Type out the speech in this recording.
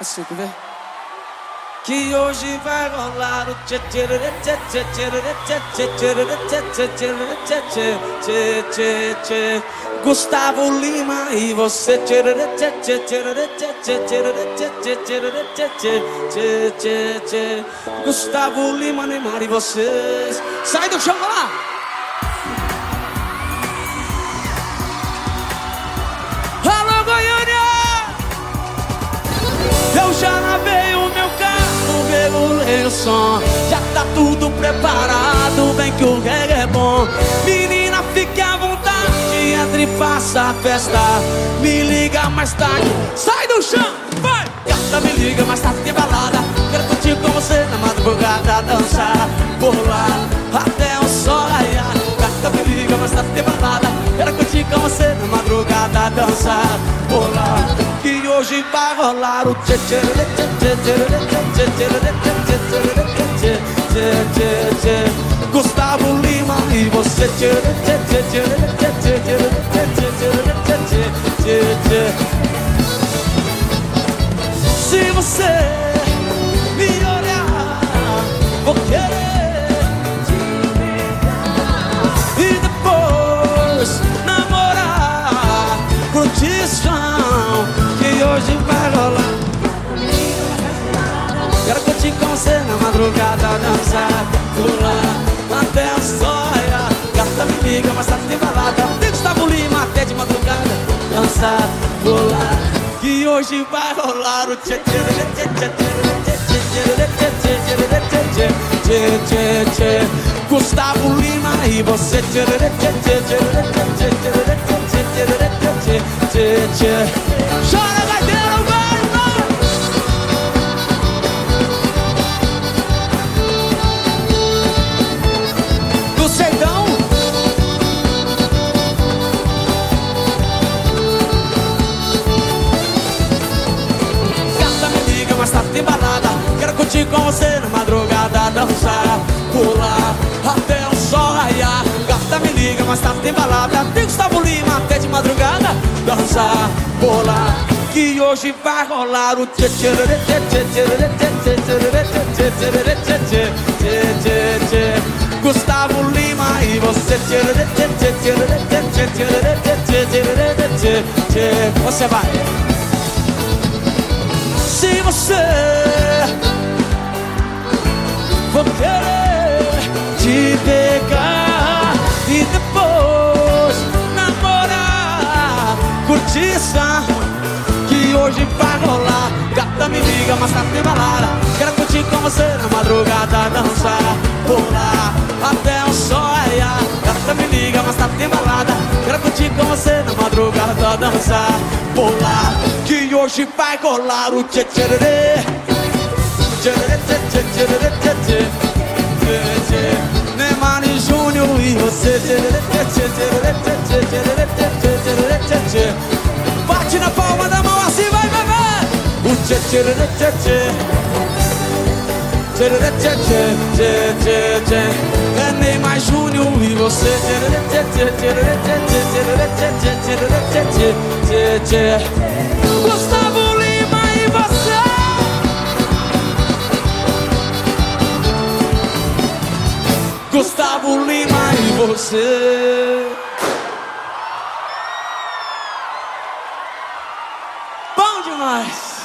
Assim, quer ver? Que hoje vai rolar o tchê tchê tchê tchê tchê tchê tchê tchê tchê Gustavo Lima e você tchê tchê tchê tchê tchê tchê tchê Gustavo Lima, Neymar e vocês Sai do chão, vai lá! Som Já tá tudo preparado, bem que o reggae é bom Menina, fique à vontade, entre e faça a festa Me liga mais tarde, sai do chão, vai! Gata, me liga mais tarde, tem balada Quero curtir com você na madrugada Dançar lá, até o sol raiar Gata, me liga mais tarde, tem balada Quero curtir com você na madrugada Dançar lá Que hoje vai rolar o tchê tchê tchê tchê tchê tchê tchê tchê tchê Gustavo Lima e você madrugada, dançar, pular até sol raiar. Gata me liga, mas tá tem balada. Tem Gustavo Lima até de madrugada, dançar, pular. Que hoje vai rolar o tchê tchê tchê tchê tchê tchê tchê tchê Lima e você tchê tchê tchê tchê tchê tchê Com você na madrugada Dançar, pular, até o sol raiar Gata me liga, mas tá tem balada Tem Gustavo Lima até de madrugada Dançar, pular Que hoje vai rolar o tchê tchê tchê tchê tchê tchê tchê tchê tchê tchê Gustavo Lima e você Você vai se você for querer te pegar e depois namorar, curtição que hoje vai rolar. Gata me liga, mas tá tem balada. Quero curtir com você na madrugada, dançar, pular até o sol. Gata me liga, mas tá tem balada. Quero curtir com você na madrugada, dançar, pular. Que hoje vai rolar o tchê tchê Bate na palma da mão assim, vai, vai, vai O tchê tchê tchê tchê tchê tchê tchê tchê tchê É Neymar Júnior e você tchê tchê tchê tchê tchê tchê tchê tchê tchê tchê Gustavo Gustavo Lima e você. Bom demais